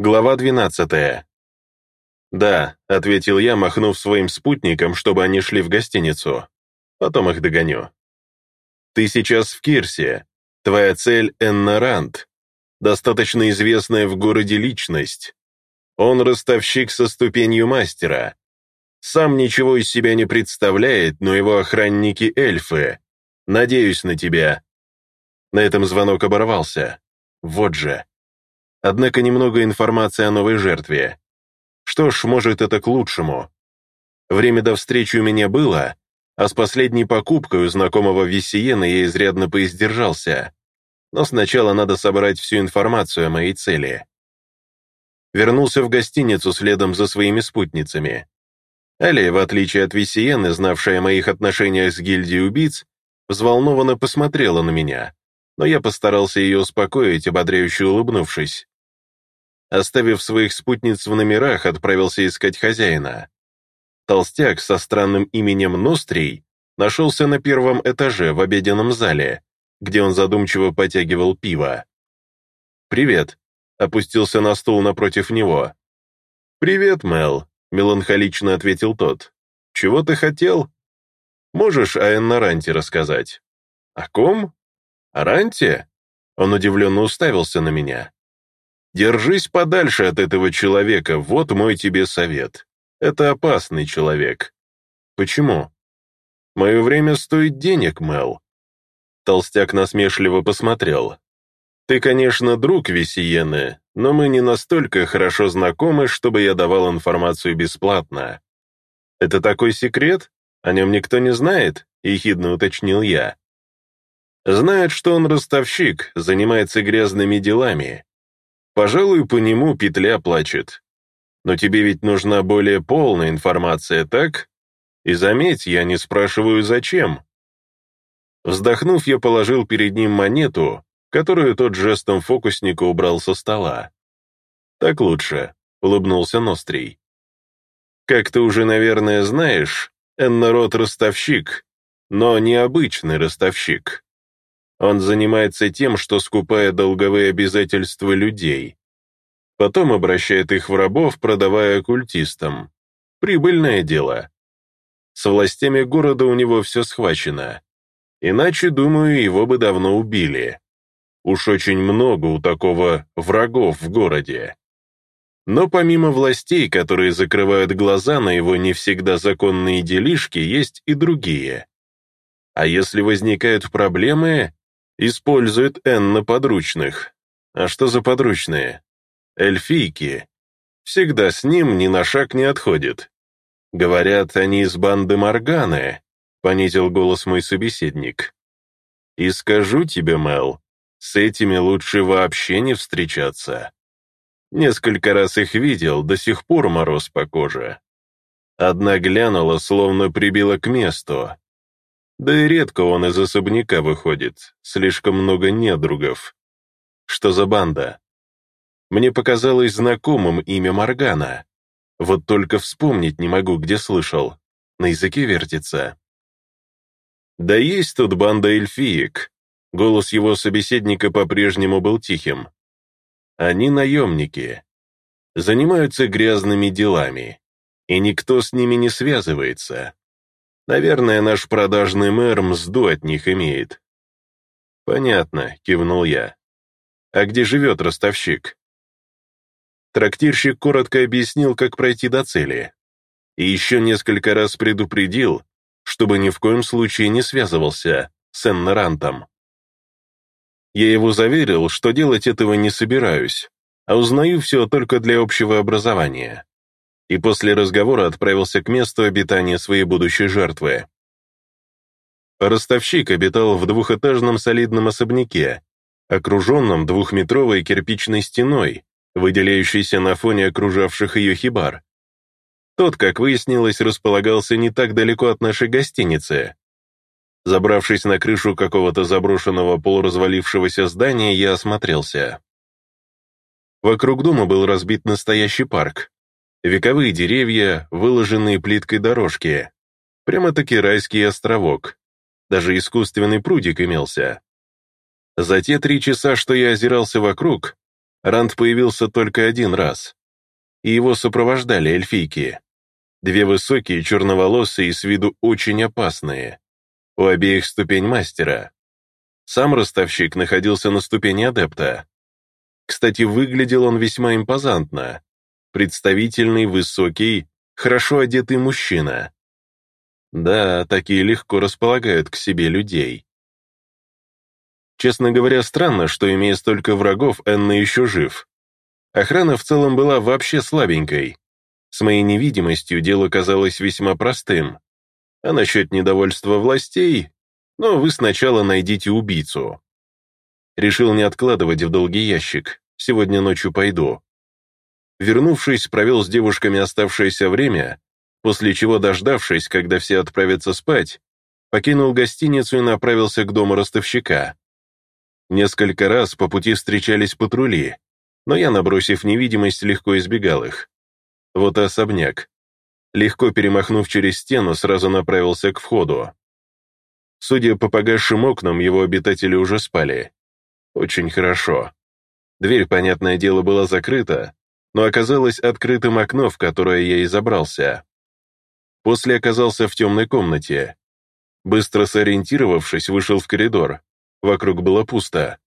Глава 12. «Да», — ответил я, махнув своим спутникам, чтобы они шли в гостиницу. Потом их догоню. «Ты сейчас в Кирсе. Твоя цель — Энна Ранд, достаточно известная в городе личность. Он ростовщик со ступенью мастера. Сам ничего из себя не представляет, но его охранники — эльфы. Надеюсь на тебя». На этом звонок оборвался. Вот же. Однако немного информации о новой жертве. Что ж, может, это к лучшему. Время до встречи у меня было, а с последней покупкой у знакомого Виссиена я изрядно поиздержался. Но сначала надо собрать всю информацию о моей цели. Вернулся в гостиницу следом за своими спутницами. Али, в отличие от Виссиены, знавшая о моих отношениях с гильдией убийц, взволнованно посмотрела на меня, но я постарался ее успокоить, ободряюще улыбнувшись. Оставив своих спутниц в номерах, отправился искать хозяина. Толстяк со странным именем Нострий нашелся на первом этаже в обеденном зале, где он задумчиво потягивал пиво. «Привет», — опустился на стул напротив него. «Привет, Мел», — меланхолично ответил тот. «Чего ты хотел?» «Можешь о Эннаранте рассказать?» «О ком?» «О Ранте?» Он удивленно уставился на меня. Держись подальше от этого человека, вот мой тебе совет. Это опасный человек. Почему? Мое время стоит денег, Мел. Толстяк насмешливо посмотрел. Ты, конечно, друг Весиены, но мы не настолько хорошо знакомы, чтобы я давал информацию бесплатно. Это такой секрет? О нем никто не знает? Ехидно уточнил я. Знает, что он ростовщик, занимается грязными делами, Пожалуй, по нему петля плачет. Но тебе ведь нужна более полная информация, так? И заметь, я не спрашиваю, зачем. Вздохнув, я положил перед ним монету, которую тот жестом фокусника убрал со стола. «Так лучше», — улыбнулся Нострий. «Как ты уже, наверное, знаешь, Эннарод ростовщик, но необычный ростовщик. Он занимается тем, что скупая долговые обязательства людей. Потом обращает их в рабов, продавая оккультистам. Прибыльное дело. С властями города у него все схвачено. Иначе, думаю, его бы давно убили. Уж очень много у такого врагов в городе. Но помимо властей, которые закрывают глаза на его не всегда законные делишки, есть и другие. А если возникают проблемы, Использует Энна подручных. А что за подручные? Эльфийки. Всегда с ним ни на шаг не отходит. Говорят, они из банды Морганы, понизил голос мой собеседник. И скажу тебе, Мел, с этими лучше вообще не встречаться. Несколько раз их видел, до сих пор мороз по коже. Одна глянула, словно прибила к месту, да и редко он из особняка выходит, слишком много недругов. Что за банда? Мне показалось знакомым имя Моргана. Вот только вспомнить не могу, где слышал. На языке вертится. Да есть тут банда эльфиек. Голос его собеседника по-прежнему был тихим. Они наемники. Занимаются грязными делами. И никто с ними не связывается. Наверное, наш продажный мэр мзду от них имеет. Понятно, кивнул я. А где живет ростовщик? Трактирщик коротко объяснил, как пройти до цели. И еще несколько раз предупредил, чтобы ни в коем случае не связывался с Эннерантом. Я его заверил, что делать этого не собираюсь, а узнаю все только для общего образования и после разговора отправился к месту обитания своей будущей жертвы. Ростовщик обитал в двухэтажном солидном особняке, окруженном двухметровой кирпичной стеной, выделяющейся на фоне окружавших ее хибар. Тот, как выяснилось, располагался не так далеко от нашей гостиницы. Забравшись на крышу какого-то заброшенного полуразвалившегося здания, я осмотрелся. Вокруг дома был разбит настоящий парк, Вековые деревья, выложенные плиткой дорожки. Прямо-таки райский островок. Даже искусственный прудик имелся. За те три часа, что я озирался вокруг, Ранд появился только один раз, и его сопровождали эльфийки. Две высокие, черноволосые и с виду очень опасные. У обеих ступень мастера. Сам ростовщик находился на ступени адепта. Кстати, выглядел он весьма импозантно. Представительный, высокий, хорошо одетый мужчина. Да, такие легко располагают к себе людей. Честно говоря, странно, что, имея столько врагов, Энна еще жив. Охрана в целом была вообще слабенькой. С моей невидимостью дело казалось весьма простым. А насчет недовольства властей, ну, вы сначала найдите убийцу. Решил не откладывать в долгий ящик, сегодня ночью пойду. Вернувшись, провел с девушками оставшееся время, после чего, дождавшись, когда все отправятся спать, покинул гостиницу и направился к дому ростовщика. Несколько раз по пути встречались патрули, но я, набросив невидимость, легко избегал их. Вот и особняк. Легко перемахнув через стену, сразу направился к входу. Судя по погасшим окнам, его обитатели уже спали. Очень хорошо. Дверь, понятное дело, была закрыта, но оказалось открытым окно, в которое я и забрался. После оказался в темной комнате. Быстро сориентировавшись, вышел в коридор. Вокруг было пусто.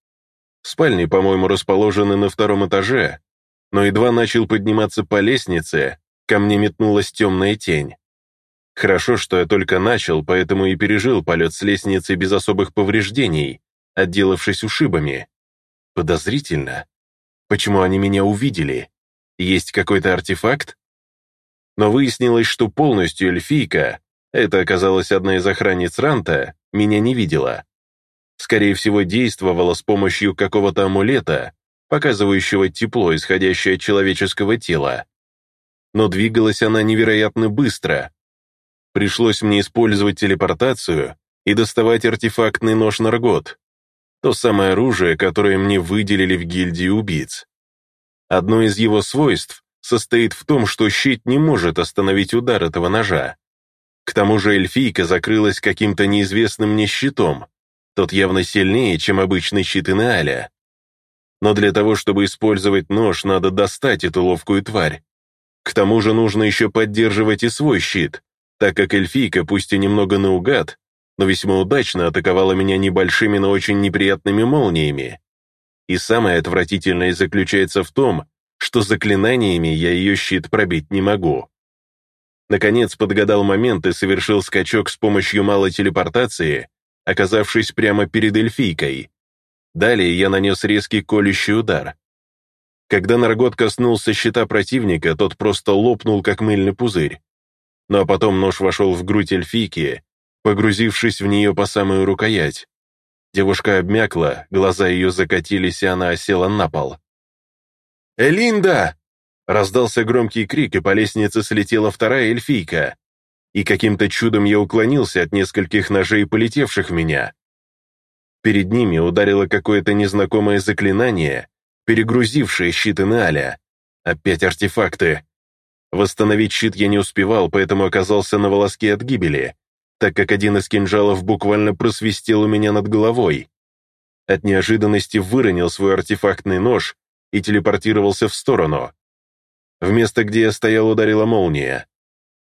Спальни, по-моему, расположены на втором этаже, но едва начал подниматься по лестнице, ко мне метнулась темная тень. Хорошо, что я только начал, поэтому и пережил полет с лестницы без особых повреждений, отделавшись ушибами. Подозрительно. Почему они меня увидели? Есть какой-то артефакт? Но выяснилось, что полностью эльфийка, это оказалась одна из охранниц Ранта, меня не видела скорее всего, действовала с помощью какого-то амулета, показывающего тепло, исходящее от человеческого тела. Но двигалась она невероятно быстро. Пришлось мне использовать телепортацию и доставать артефактный нож Наргот, то самое оружие, которое мне выделили в гильдии убийц. Одно из его свойств состоит в том, что щит не может остановить удар этого ножа. К тому же эльфийка закрылась каким-то неизвестным мне щитом, тот явно сильнее, чем обычный щит Инеаля. Но для того, чтобы использовать нож, надо достать эту ловкую тварь. К тому же нужно еще поддерживать и свой щит, так как эльфийка, пусть и немного наугад, но весьма удачно атаковала меня небольшими, но очень неприятными молниями. И самое отвратительное заключается в том, что заклинаниями я ее щит пробить не могу. Наконец подгадал момент и совершил скачок с помощью малой телепортации, оказавшись прямо перед эльфийкой. Далее я нанес резкий колющий удар. Когда Наргот коснулся щита противника, тот просто лопнул, как мыльный пузырь. Ну а потом нож вошел в грудь эльфийки, погрузившись в нее по самую рукоять. Девушка обмякла, глаза ее закатились, и она осела на пол. «Элинда!» Раздался громкий крик, и по лестнице слетела вторая эльфийка и каким-то чудом я уклонился от нескольких ножей, полетевших в меня. Перед ними ударило какое-то незнакомое заклинание, перегрузившее щит Инеаля. Опять артефакты. Восстановить щит я не успевал, поэтому оказался на волоске от гибели, так как один из кинжалов буквально просвистел у меня над головой. От неожиданности выронил свой артефактный нож и телепортировался в сторону. В место, где я стоял, ударила молния.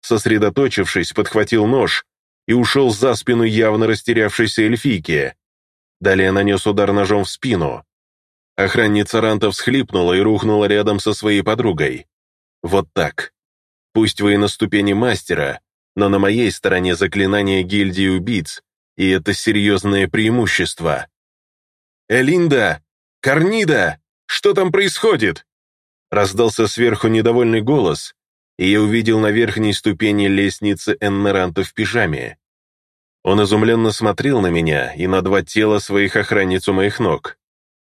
Сосредоточившись, подхватил нож и ушел за спину явно растерявшейся эльфийки. Далее нанес удар ножом в спину. Охранница Ранта всхлипнула и рухнула рядом со своей подругой. Вот так. Пусть вы и на ступени мастера, но на моей стороне заклинание гильдии убийц, и это серьезное преимущество. «Элинда! Корнида! Что там происходит?» Раздался сверху недовольный голос, и я увидел на верхней ступени лестницы Эннеранта в пижаме. Он изумленно смотрел на меня и на два тела своих охранниц у моих ног.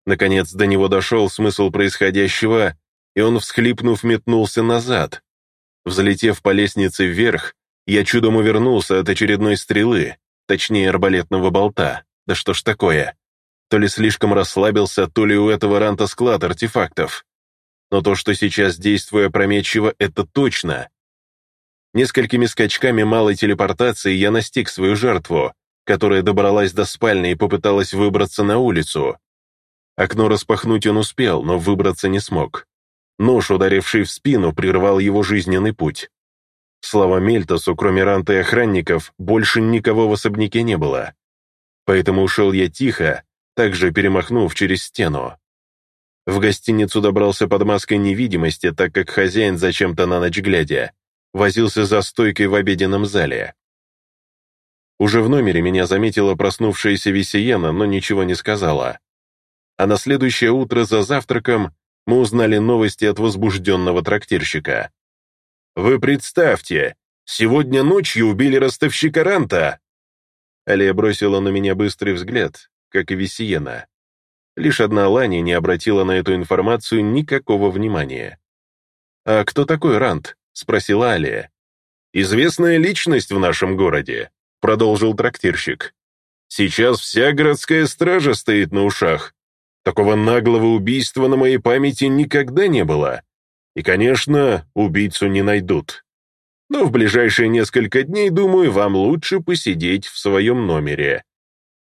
Наконец до него дошел смысл происходящего, и он, всхлипнув, метнулся назад. Взлетев по лестнице вверх, я чудом увернулся от очередной стрелы, точнее арбалетного болта. Да что ж такое? То ли слишком расслабился, то ли у этого ранта склад артефактов но то, что сейчас действую опрометчиво, это точно. Несколькими скачками малой телепортации я настиг свою жертву, которая добралась до спальни и попыталась выбраться на улицу. Окно распахнуть он успел, но выбраться не смог. Нож, ударивший в спину, прервал его жизненный путь. Слава Мельтосу, кроме Ранта и охранников, больше никого в особняке не было. Поэтому ушел я тихо, также перемахнув через стену. В гостиницу добрался под маской невидимости, так как хозяин, зачем-то на ночь глядя, возился за стойкой в обеденном зале. Уже в номере меня заметила проснувшаяся Висиена, но ничего не сказала. А на следующее утро за завтраком мы узнали новости от возбужденного трактирщика. «Вы представьте, сегодня ночью убили ростовщика Ранта!» Алия бросила на меня быстрый взгляд, как и Висиена. Лишь одна Лани не обратила на эту информацию никакого внимания. «А кто такой Рант?» — спросила Алия. «Известная личность в нашем городе», — продолжил трактирщик. «Сейчас вся городская стража стоит на ушах. Такого наглого убийства на моей памяти никогда не было. И, конечно, убийцу не найдут. Но в ближайшие несколько дней, думаю, вам лучше посидеть в своем номере.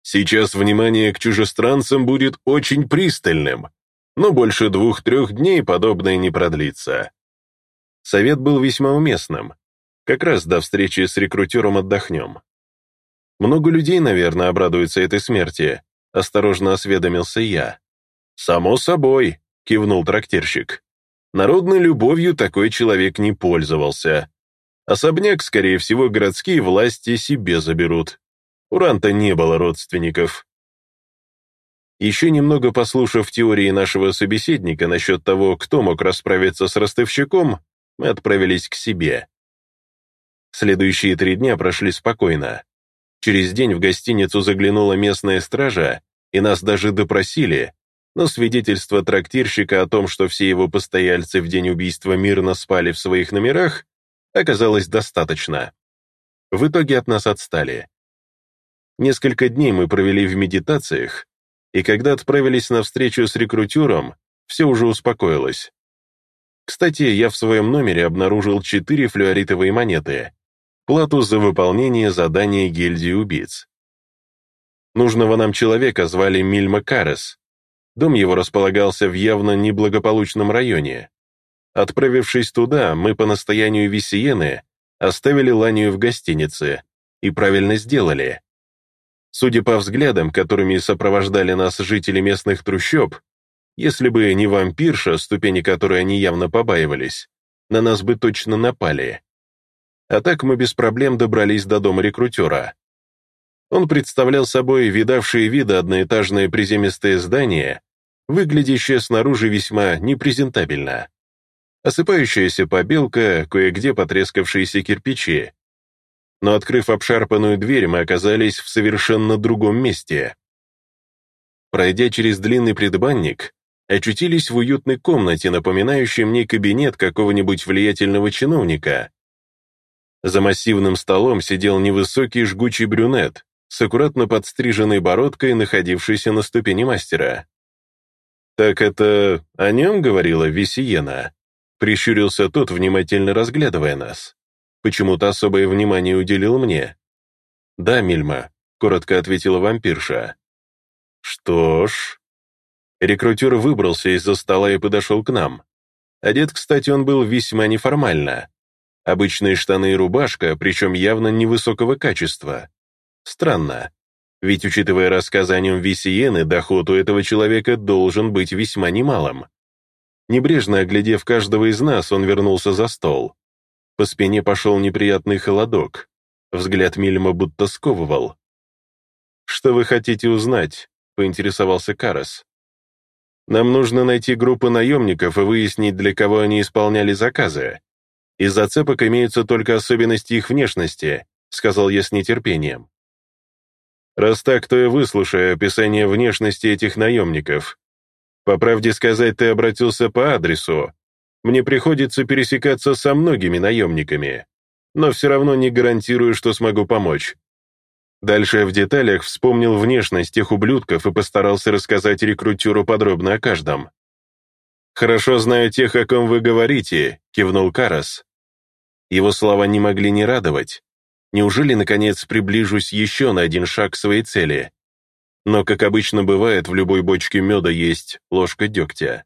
Сейчас внимание к чужестранцам будет очень пристальным, но больше двух-трех дней подобное не продлится. Совет был весьма уместным. Как раз до встречи с рекрутером отдохнем. Много людей, наверное, обрадуются этой смерти, осторожно осведомился я. «Само собой», — кивнул трактирщик. Народной любовью такой человек не пользовался. Особняк, скорее всего, городские власти себе заберут. У Ранта не было родственников. Еще немного послушав теории нашего собеседника насчет того, кто мог расправиться с ростовщиком, мы отправились к себе. Следующие три дня прошли спокойно. Через день в гостиницу заглянула местная стража, и нас даже допросили, но свидетельство трактирщика о том, что все его постояльцы в день убийства мирно спали в своих номерах, оказалось достаточно. В итоге от нас отстали. Несколько дней мы провели в медитациях, и когда отправились на встречу с рекрутером, все уже успокоилось. Кстати, я в своем номере обнаружил четыре флюоритовые монеты, плату за выполнение задания гильдии убийц. Нужного нам человека звали Мильма Карес. Дом его располагался в явно неблагополучном районе. Отправившись туда, мы по настоянию Висиены оставили Ланию в гостинице и правильно сделали. Судя по взглядам, которыми сопровождали нас жители местных трущоб, если бы не вампирша, ступени которой они явно побаивались, на нас бы точно напали. А так мы без проблем добрались до дома рекрутера. Он представлял собой видавшие виды одноэтажное приземистое здание, выглядящее снаружи весьма непрезентабельно. Осыпающаяся побелка, кое-где потрескавшиеся кирпичи, но, открыв обшарпанную дверь, мы оказались в совершенно другом месте. Пройдя через длинный предбанник, очутились в уютной комнате, напоминающей мне кабинет какого-нибудь влиятельного чиновника. За массивным столом сидел невысокий жгучий брюнет с аккуратно подстриженной бородкой, находившийся на ступени мастера. «Так это о нем говорила Висиена?» Прищурился тот, внимательно разглядывая нас. Почему-то особое внимание уделил мне. «Да, Мильма», — коротко ответила вампирша. «Что ж...» Рекрутер выбрался из-за стола и подошел к нам. Одет, кстати, он был весьма неформально. Обычные штаны и рубашка, причем явно невысокого качества. Странно, ведь, учитывая рассказы о нем Висиены, доход у этого человека должен быть весьма немалым. Небрежно оглядев каждого из нас, он вернулся за стол. По спине пошел неприятный холодок. Взгляд Мильма будто сковывал. «Что вы хотите узнать?» — поинтересовался Карас. «Нам нужно найти группу наемников и выяснить, для кого они исполняли заказы. Из зацепок имеются только особенности их внешности», — сказал я с нетерпением. «Раз так, то я выслушаю описание внешности этих наемников. По правде сказать, ты обратился по адресу, мне приходится пересекаться со многими наемниками, но все равно не гарантирую, что смогу помочь. Дальше в деталях вспомнил внешность тех ублюдков и постарался рассказать рекрутеру подробно о каждом. «Хорошо знаю тех, о ком вы говорите», — кивнул Карас. Его слова не могли не радовать. Неужели, наконец, приближусь еще на один шаг к своей цели? но, как обычно бывает, в любой бочке меда есть ложка дегтя.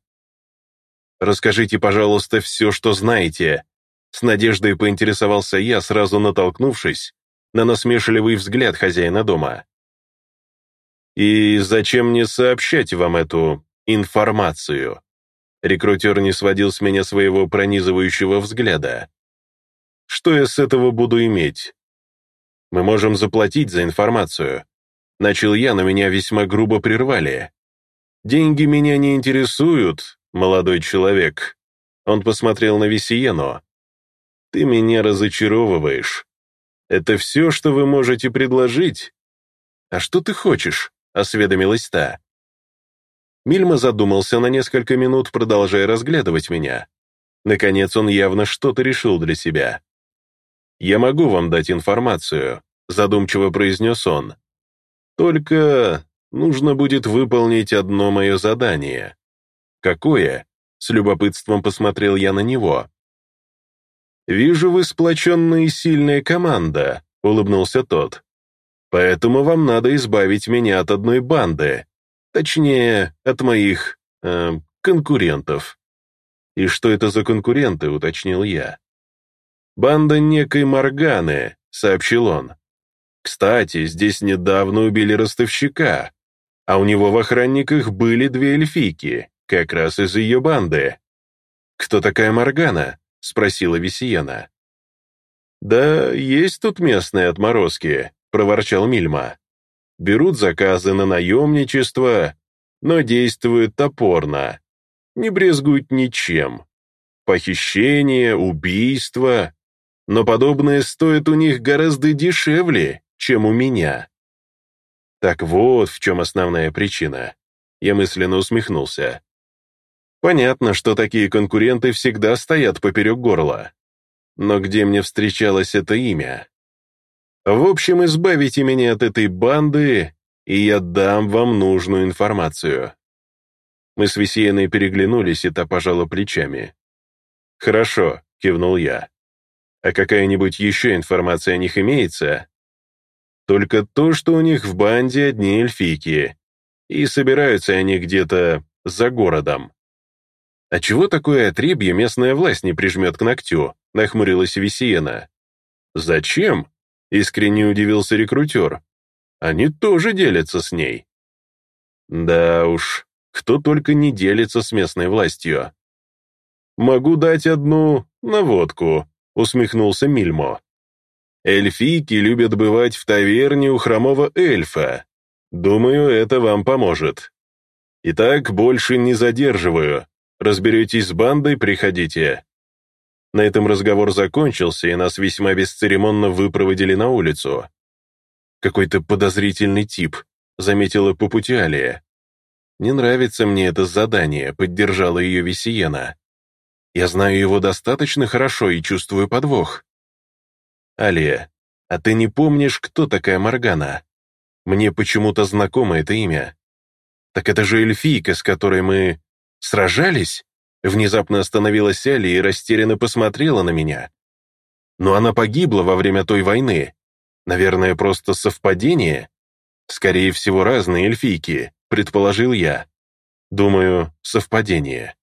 «Расскажите, пожалуйста, все, что знаете», с надеждой поинтересовался я, сразу натолкнувшись на насмешливый взгляд хозяина дома. «И зачем мне сообщать вам эту информацию?» Рекрутер не сводил с меня своего пронизывающего взгляда. «Что я с этого буду иметь?» «Мы можем заплатить за информацию». Начал я, но меня весьма грубо прервали. «Деньги меня не интересуют, молодой человек». Он посмотрел на Весиену. «Ты меня разочаровываешь. Это все, что вы можете предложить?» «А что ты хочешь?» — осведомилась та. Мильма задумался на несколько минут, продолжая разглядывать меня. Наконец он явно что-то решил для себя. «Я могу вам дать информацию», — задумчиво произнес он. «Только нужно будет выполнить одно мое задание». «Какое?» — с любопытством посмотрел я на него. «Вижу, вы сплоченная и сильная команда», — улыбнулся тот. «Поэтому вам надо избавить меня от одной банды, точнее, от моих э, конкурентов». «И что это за конкуренты?» — уточнил я. «Банда некой Морганы», — сообщил он. «Кстати, здесь недавно убили ростовщика, а у него в охранниках были две эльфийки, как раз из ее банды». «Кто такая Моргана?» — спросила Весиена. «Да есть тут местные отморозки», — проворчал Мильма. «Берут заказы на наемничество, но действуют топорно, не брезгуют ничем. Похищение, убийство, но подобное стоит у них гораздо дешевле, чем у меня». Так вот в чем основная причина. Я мысленно усмехнулся. Понятно, что такие конкуренты всегда стоят поперек горла. Но где мне встречалось это имя? В общем, избавите меня от этой банды, и я дам вам нужную информацию. Мы с Весеиной переглянулись, и та пожала плечами. «Хорошо», — кивнул я. «А какая-нибудь еще информация о них имеется?» «Только то, что у них в банде одни эльфийки, и собираются они где-то за городом». «А чего такое отребье местная власть не прижмет к ногтю?» — нахмурилась Весиена. «Зачем?» — искренне удивился рекрутер. «Они тоже делятся с ней». «Да уж, кто только не делится с местной властью». «Могу дать одну наводку», — усмехнулся Мильмо. «Эльфийки любят бывать в таверне у хромого эльфа. Думаю, это вам поможет. Итак, больше не задерживаю. Разберетесь с бандой, приходите». На этом разговор закончился, и нас весьма бесцеремонно выпроводили на улицу. «Какой-то подозрительный тип», — заметила по пути Алия. «Не нравится мне это задание», — поддержала ее Весиена. «Я знаю его достаточно хорошо и чувствую подвох». «Алия, а ты не помнишь, кто такая Моргана? Мне почему-то знакомо это имя. Так это же эльфийка, с которой мы Сражались?» Внезапно остановилась Элли и растерянно посмотрела на меня. «Но она погибла во время той войны. Наверное, просто совпадение? Скорее всего, разные эльфийки», предположил я. «Думаю, совпадение».